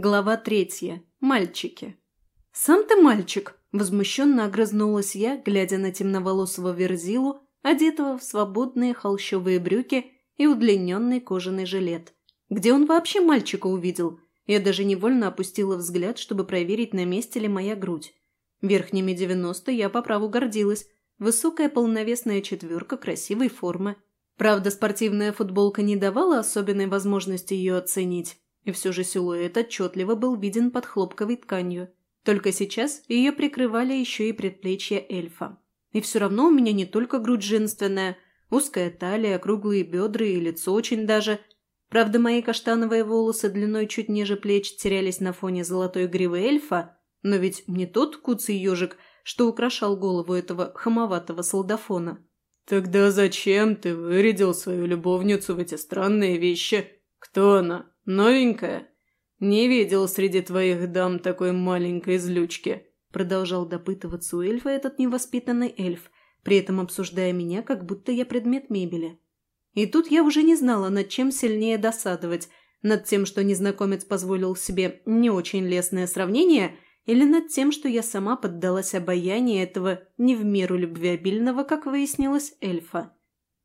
Глава третья. Мальчики. «Сам ты мальчик!» – возмущенно огрызнулась я, глядя на темноволосого верзилу, одетого в свободные холщовые брюки и удлиненный кожаный жилет. Где он вообще мальчика увидел? Я даже невольно опустила взгляд, чтобы проверить, на месте ли моя грудь. Верхними 90 я по праву гордилась. Высокая полновесная четверка красивой формы. Правда, спортивная футболка не давала особенной возможности ее оценить. И все же силуэт отчетливо был виден под хлопковой тканью. Только сейчас ее прикрывали еще и предплечья эльфа. И все равно у меня не только грудь женственная, узкая талия, круглые бедра и лицо очень даже. Правда, мои каштановые волосы длиной чуть ниже плеч терялись на фоне золотой гривы эльфа, но ведь не тот куцый ежик, что украшал голову этого хамоватого солдафона. «Тогда зачем ты вырядил свою любовницу в эти странные вещи? Кто она?» «Новенькая? Не видел среди твоих дам такой маленькой злючки», продолжал допытываться у эльфа этот невоспитанный эльф, при этом обсуждая меня, как будто я предмет мебели. И тут я уже не знала, над чем сильнее досадовать, над тем, что незнакомец позволил себе не очень лестное сравнение, или над тем, что я сама поддалась обаянию этого не в меру любвеобильного, как выяснилось, эльфа.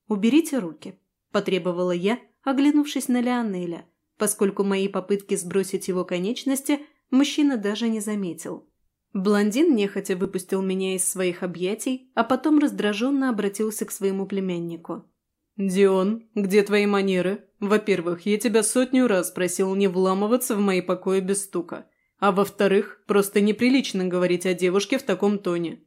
«Уберите руки», – потребовала я, оглянувшись на Леонеля – поскольку мои попытки сбросить его конечности мужчина даже не заметил. Блондин нехотя выпустил меня из своих объятий, а потом раздраженно обратился к своему племяннику. «Дион, где твои манеры? Во-первых, я тебя сотню раз просил не вламываться в мои покои без стука. А во-вторых, просто неприлично говорить о девушке в таком тоне.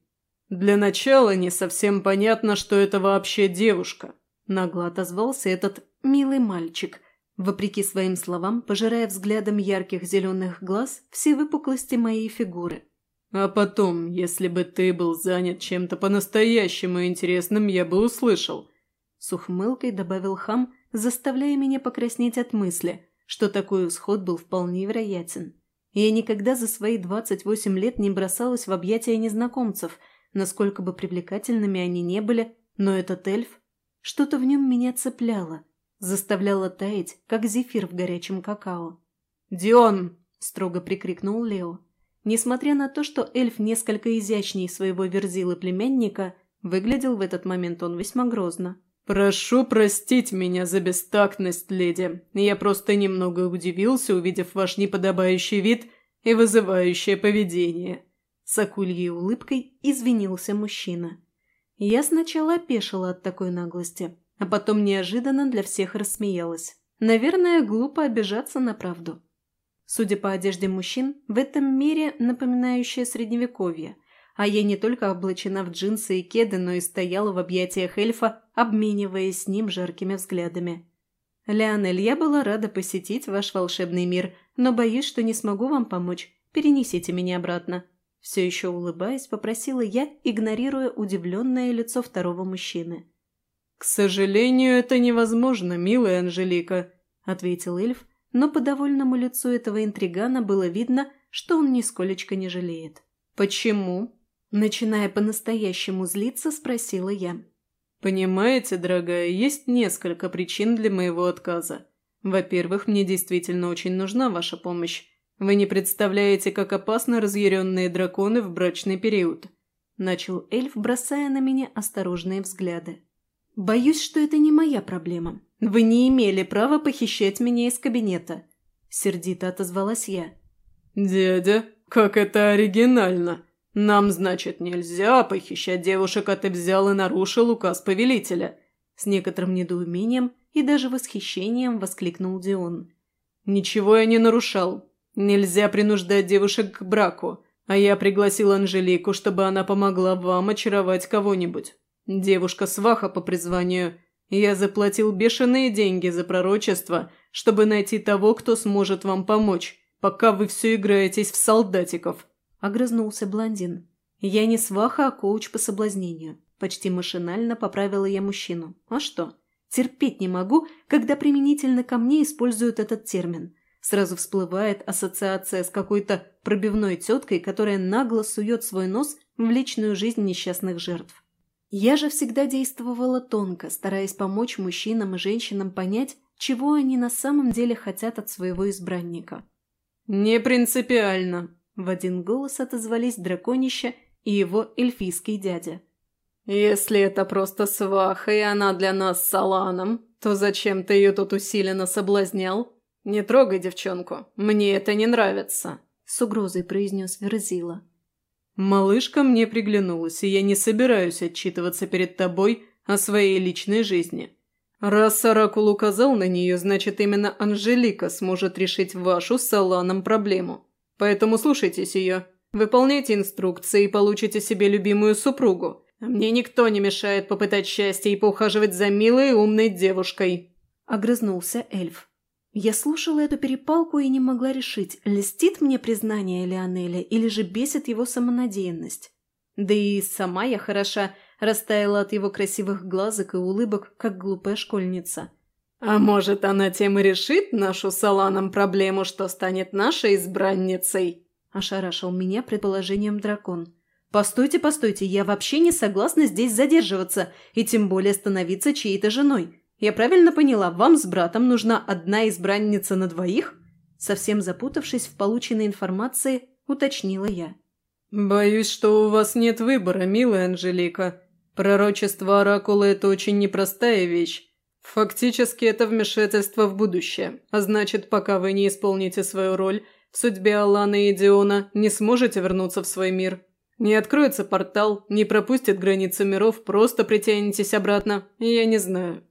Для начала не совсем понятно, что это вообще девушка», – нагло отозвался этот милый мальчик, вопреки своим словам, пожирая взглядом ярких зеленых глаз все выпуклости моей фигуры. «А потом, если бы ты был занят чем-то по-настоящему интересным, я бы услышал», – с ухмылкой добавил хам, заставляя меня покраснеть от мысли, что такой исход был вполне вероятен. Я никогда за свои 28 лет не бросалась в объятия незнакомцев, насколько бы привлекательными они не были, но этот эльф, что-то в нем меня цепляло – заставляла таять, как зефир в горячем какао. «Дион!» – строго прикрикнул Лео. Несмотря на то, что эльф несколько изящнее своего верзилы племянника, выглядел в этот момент он весьма грозно. «Прошу простить меня за бестактность, леди. Я просто немного удивился, увидев ваш неподобающий вид и вызывающее поведение». С акульей улыбкой извинился мужчина. Я сначала опешила от такой наглости, а потом неожиданно для всех рассмеялась. Наверное, глупо обижаться на правду. Судя по одежде мужчин, в этом мире напоминающее средневековье, а я не только облачена в джинсы и кеды, но и стояла в объятиях эльфа, обмениваясь с ним жаркими взглядами. «Леонель, я была рада посетить ваш волшебный мир, но боюсь, что не смогу вам помочь. Перенесите меня обратно». Все еще улыбаясь, попросила я, игнорируя удивленное лицо второго мужчины. «К сожалению, это невозможно, милая Анжелика», – ответил эльф, но по довольному лицу этого интригана было видно, что он нисколечко не жалеет. «Почему?» – начиная по-настоящему злиться, спросила я. «Понимаете, дорогая, есть несколько причин для моего отказа. Во-первых, мне действительно очень нужна ваша помощь. Вы не представляете, как опасны разъяренные драконы в брачный период», – начал эльф, бросая на меня осторожные взгляды. «Боюсь, что это не моя проблема. Вы не имели права похищать меня из кабинета», – сердито отозвалась я. «Дядя, как это оригинально! Нам, значит, нельзя похищать девушек, а ты взял и нарушил указ повелителя!» С некоторым недоумением и даже восхищением воскликнул Дион. «Ничего я не нарушал. Нельзя принуждать девушек к браку, а я пригласил Анжелику, чтобы она помогла вам очаровать кого-нибудь. Девушка-сваха по призванию. Я заплатил бешеные деньги за пророчество, чтобы найти того, кто сможет вам помочь, пока вы все играетесь в солдатиков», – огрызнулся блондин. «Я не сваха, а коуч по соблазнению». Почти машинально поправила я мужчину. «А что? Терпеть не могу, когда применительно ко мне используют этот термин. Сразу всплывает ассоциация с какой-то пробивной теткой, которая нагло сует свой нос в личную жизнь несчастных жертв. Я же всегда действовала тонко, стараясь помочь мужчинам и женщинам понять, чего они на самом деле хотят от своего избранника. «Не принципиально», – в один голос отозвались драконище и его эльфийский дядя. «Если это просто сваха, и она для нас с Аланом, то зачем ты ее тут усиленно соблазнял? Не трогай девчонку, мне это не нравится», – с угрозой произнес Верзила. «Малышка мне приглянулась, и я не собираюсь отчитываться перед тобой о своей личной жизни. Раз Оракул указал на нее, значит, именно Анжелика сможет решить вашу с Аланом проблему. Поэтому слушайтесь ее, выполняйте инструкции и получите себе любимую супругу. мне никто не мешает попытать счастье и поухаживать за милой и умной девушкой», – огрызнулся эльф. Я слушала эту перепалку и не могла решить, льстит мне признание Леонеля или же бесит его самонадеянность. Да и сама я хороша, растаяла от его красивых глазок и улыбок, как глупая школьница. «А может, она тем и решит нашу с Аланом проблему, что станет нашей избранницей?» – ошарашил меня предположением дракон. «Постойте, постойте, я вообще не согласна здесь задерживаться и тем более становиться чьей-то женой. Я правильно поняла, вам с братом нужна одна избранница на двоих?» Совсем запутавшись в полученной информации, уточнила я. «Боюсь, что у вас нет выбора, милая Анжелика. Пророчество Оракула – это очень непростая вещь. Фактически это вмешательство в будущее, а значит, пока вы не исполните свою роль в судьбе Алана и Диона, не сможете вернуться в свой мир. Не откроется портал, не пропустит границы миров, просто притянетесь обратно, я не знаю.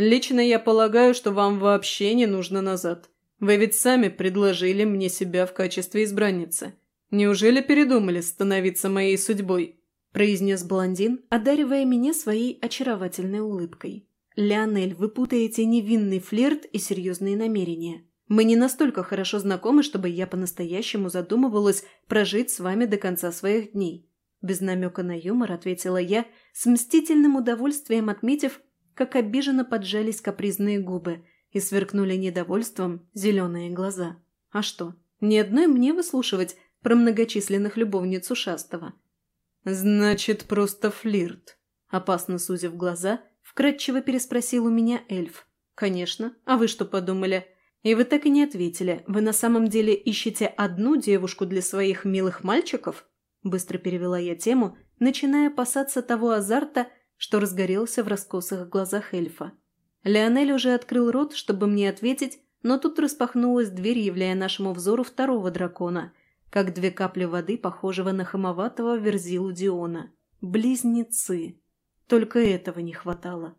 Лично я полагаю, что вам вообще не нужно назад. Вы ведь сами предложили мне себя в качестве избранницы. Неужели передумали становиться моей судьбой?» – произнес блондин, одаривая меня своей очаровательной улыбкой. «Леонель, вы путаете невинный флирт и серьезные намерения. Мы не настолько хорошо знакомы, чтобы я по-настоящему задумывалась прожить с вами до конца своих дней». Без намека на юмор ответила я, с мстительным удовольствием отметив, как обиженно поджались капризные губы и сверкнули недовольством зеленые глаза. А что, ни одной мне выслушивать про многочисленных любовниц ушастого – «Значит, просто флирт», – опасно сузив глаза, вкратчиво переспросил у меня эльф. «Конечно. А вы что подумали? И вы так и не ответили. Вы на самом деле ищете одну девушку для своих милых мальчиков?» Быстро перевела я тему, начиная опасаться того азарта, что разгорелся в раскосых глазах эльфа. Леонель уже открыл рот, чтобы мне ответить, но тут распахнулась дверь, являя нашему взору второго дракона – как две капли воды, похожего на хамоватого верзилу Диона. Близнецы. Только этого не хватало.